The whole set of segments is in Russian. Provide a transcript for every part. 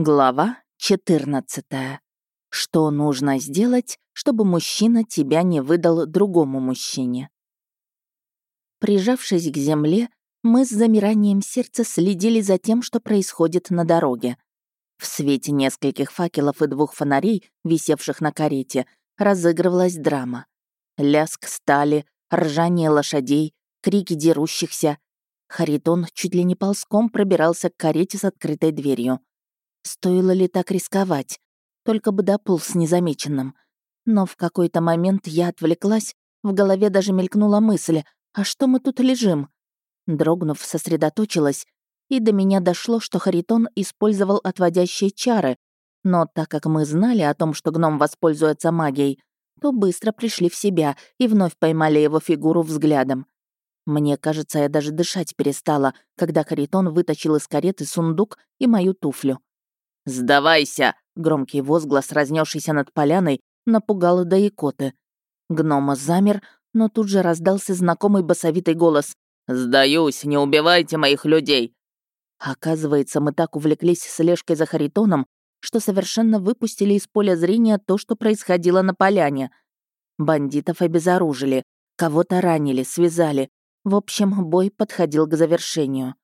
Глава 14. Что нужно сделать, чтобы мужчина тебя не выдал другому мужчине? Прижавшись к земле, мы с замиранием сердца следили за тем, что происходит на дороге. В свете нескольких факелов и двух фонарей, висевших на карете, разыгрывалась драма. Ляск стали, ржание лошадей, крики дерущихся. Харитон чуть ли не ползком пробирался к карете с открытой дверью. Стоило ли так рисковать? Только бы дополз незамеченным. Но в какой-то момент я отвлеклась, в голове даже мелькнула мысль, а что мы тут лежим? Дрогнув, сосредоточилась, и до меня дошло, что Харитон использовал отводящие чары, но так как мы знали о том, что гном воспользуется магией, то быстро пришли в себя и вновь поймали его фигуру взглядом. Мне кажется, я даже дышать перестала, когда Харитон вытащил из кареты сундук и мою туфлю. «Сдавайся!» — громкий возглас, разнесшийся над поляной, напугал до икоты. Гнома замер, но тут же раздался знакомый басовитый голос. «Сдаюсь, не убивайте моих людей!» Оказывается, мы так увлеклись слежкой за Харитоном, что совершенно выпустили из поля зрения то, что происходило на поляне. Бандитов обезоружили, кого-то ранили, связали. В общем, бой подходил к завершению.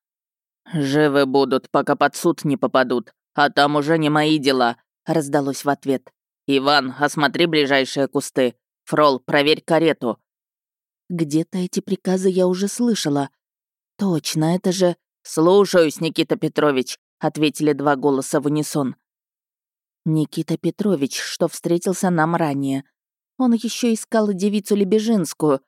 «Живы будут, пока под суд не попадут», «А там уже не мои дела», — раздалось в ответ. «Иван, осмотри ближайшие кусты. Фрол, проверь карету». Где-то эти приказы я уже слышала. Точно, это же... «Слушаюсь, Никита Петрович», — ответили два голоса в унисон. Никита Петрович, что встретился нам ранее. Он еще искал девицу Лебежинскую.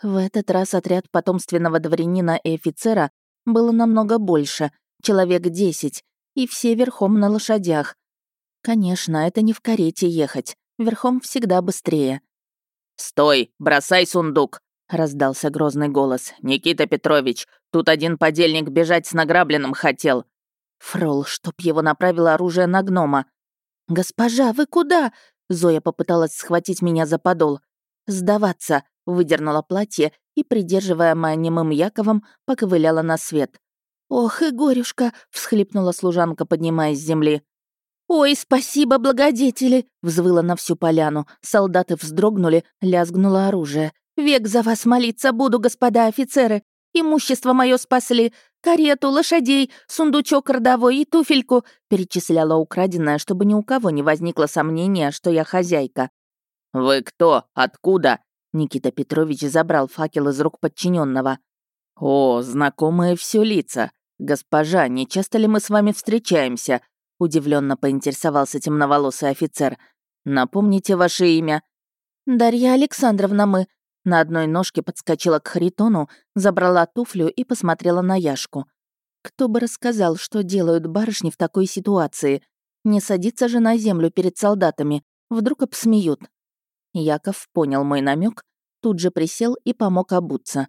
В этот раз отряд потомственного дворянина и офицера было намного больше, человек десять, и все верхом на лошадях. Конечно, это не в карете ехать. Верхом всегда быстрее. «Стой! Бросай сундук!» — раздался грозный голос. «Никита Петрович, тут один подельник бежать с награбленным хотел». Фрол, чтоб его направило оружие на гнома. «Госпожа, вы куда?» Зоя попыталась схватить меня за подол. «Сдаваться!» — выдернула платье и, придерживая немым Яковом, поковыляла на свет. «Ох, и горюшка!» — всхлипнула служанка, поднимаясь с земли. «Ой, спасибо, благодетели!» — взвыла на всю поляну. Солдаты вздрогнули, лязгнуло оружие. «Век за вас молиться буду, господа офицеры! Имущество мое спасли! Карету, лошадей, сундучок родовой и туфельку!» перечисляла украденное, чтобы ни у кого не возникло сомнения, что я хозяйка. «Вы кто? Откуда?» Никита Петрович забрал факел из рук подчиненного. «О, знакомые все лица. «Госпожа, не часто ли мы с вами встречаемся?» — удивленно поинтересовался темноволосый офицер. «Напомните ваше имя». «Дарья Александровна мы». На одной ножке подскочила к Харитону, забрала туфлю и посмотрела на Яшку. Кто бы рассказал, что делают барышни в такой ситуации? Не садиться же на землю перед солдатами, вдруг обсмеют. Яков понял мой намек, тут же присел и помог обуться.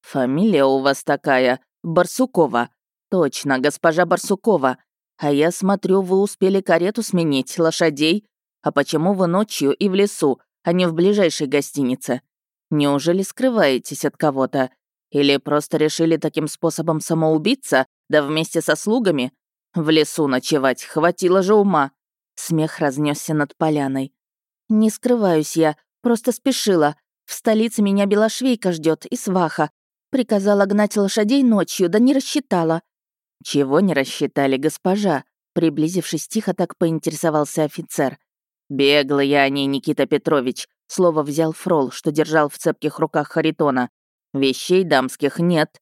«Фамилия у вас такая, Барсукова. Точно, госпожа Барсукова. А я смотрю, вы успели карету сменить, лошадей. А почему вы ночью и в лесу, а не в ближайшей гостинице? Неужели скрываетесь от кого-то? Или просто решили таким способом самоубиться, да вместе со слугами? В лесу ночевать, хватило же ума. Смех разнесся над поляной. Не скрываюсь я, просто спешила. В столице меня белошвейка ждет и сваха, Приказала гнать лошадей ночью, да не рассчитала». «Чего не рассчитали, госпожа?» Приблизившись тихо, так поинтересовался офицер. «Беглые они, Никита Петрович», — слово взял Фрол, что держал в цепких руках Харитона. «Вещей дамских нет».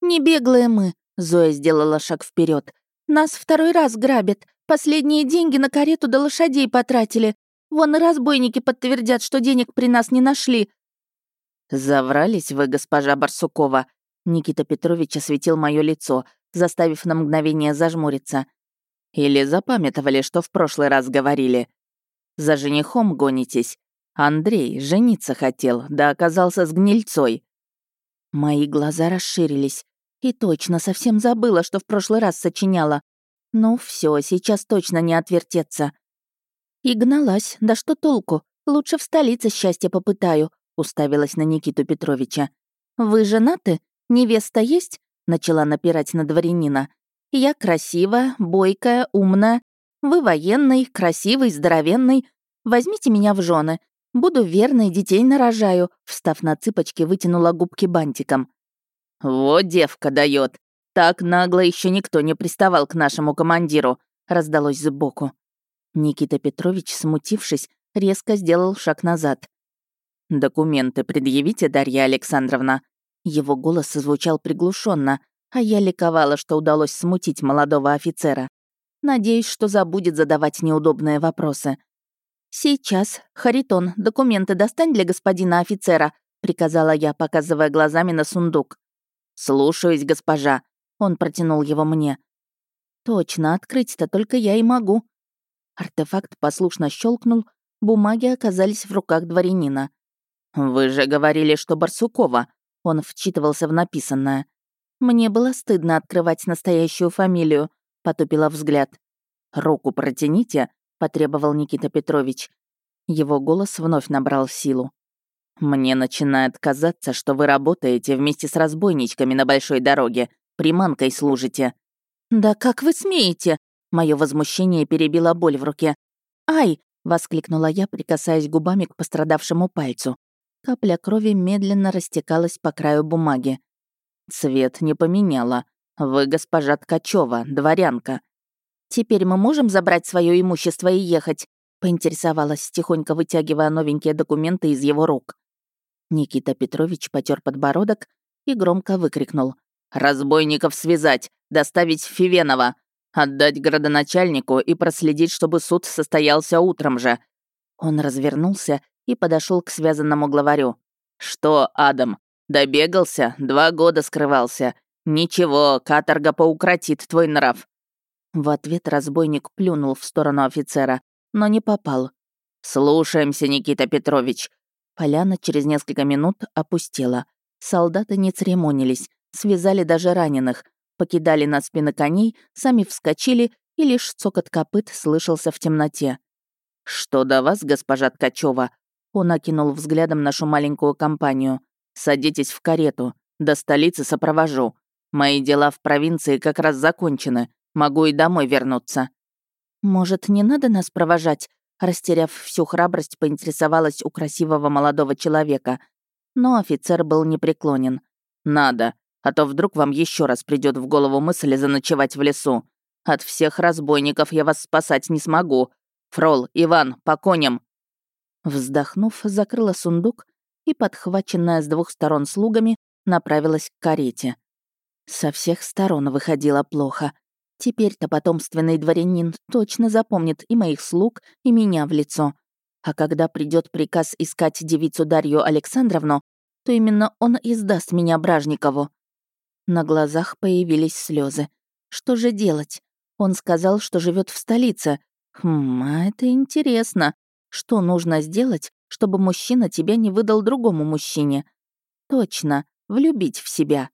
«Не беглые мы», — Зоя сделала шаг вперед. «Нас второй раз грабят. Последние деньги на карету до лошадей потратили. Вон и разбойники подтвердят, что денег при нас не нашли. «Заврались вы, госпожа Барсукова!» Никита Петрович осветил мое лицо, заставив на мгновение зажмуриться. «Или запамятовали, что в прошлый раз говорили? За женихом гонитесь. Андрей жениться хотел, да оказался с гнильцой». Мои глаза расширились. И точно совсем забыла, что в прошлый раз сочиняла. Ну все, сейчас точно не отвертеться. И гналась, да что толку? Лучше в столице счастье попытаю, уставилась на Никиту Петровича. «Вы женаты? Невеста есть?» — начала напирать на дворянина. Я красивая, бойкая, умная. Вы военный, красивый, здоровенный. Возьмите меня в жены. Буду верной, детей нарожаю», встав на цыпочки, вытянула губки бантиком. «Вот девка дает. Так нагло еще никто не приставал к нашему командиру», раздалось сбоку. Никита Петрович, смутившись, резко сделал шаг назад. «Документы предъявите, Дарья Александровна». Его голос звучал приглушенно, а я ликовала, что удалось смутить молодого офицера. Надеюсь, что забудет задавать неудобные вопросы. «Сейчас. Харитон, документы достань для господина офицера», — приказала я, показывая глазами на сундук. «Слушаюсь, госпожа». Он протянул его мне. «Точно, открыть-то только я и могу». Артефакт послушно щелкнул, бумаги оказались в руках дворянина. «Вы же говорили, что Барсукова», — он вчитывался в написанное. Мне было стыдно открывать настоящую фамилию, потупила взгляд. «Руку протяните», — потребовал Никита Петрович. Его голос вновь набрал силу. «Мне начинает казаться, что вы работаете вместе с разбойничками на большой дороге, приманкой служите». «Да как вы смеете?» Мое возмущение перебило боль в руке. «Ай!» — воскликнула я, прикасаясь губами к пострадавшему пальцу. Капля крови медленно растекалась по краю бумаги. Цвет не поменяла. Вы госпожа Ткачева, дворянка. Теперь мы можем забрать свое имущество и ехать? Поинтересовалась, тихонько вытягивая новенькие документы из его рук. Никита Петрович потер подбородок и громко выкрикнул. «Разбойников связать! Доставить Фивенова! Отдать градоначальнику и проследить, чтобы суд состоялся утром же!» Он развернулся и подошел к связанному главарю. «Что, Адам, Добегался, два года скрывался. Ничего, каторга поукротит твой нрав». В ответ разбойник плюнул в сторону офицера, но не попал. «Слушаемся, Никита Петрович». Поляна через несколько минут опустела. Солдаты не церемонились, связали даже раненых, покидали на спины коней, сами вскочили, и лишь цокот копыт слышался в темноте. «Что до вас, госпожа Ткачева? Он окинул взглядом нашу маленькую компанию. Садитесь в карету. До столицы сопровожу. Мои дела в провинции как раз закончены. Могу и домой вернуться». «Может, не надо нас провожать?» Растеряв всю храбрость, поинтересовалась у красивого молодого человека. Но офицер был непреклонен. «Надо, а то вдруг вам еще раз придет в голову мысль заночевать в лесу. От всех разбойников я вас спасать не смогу. Фрол, Иван, по коням!» Вздохнув, закрыла сундук и, подхваченная с двух сторон слугами, направилась к карете. Со всех сторон выходило плохо. Теперь-то потомственный дворянин точно запомнит и моих слуг, и меня в лицо. А когда придет приказ искать девицу Дарью Александровну, то именно он издаст меня Бражникову. На глазах появились слезы. Что же делать? Он сказал, что живет в столице. Хм, а это интересно. Что нужно сделать, чтобы мужчина тебя не выдал другому мужчине. Точно, влюбить в себя.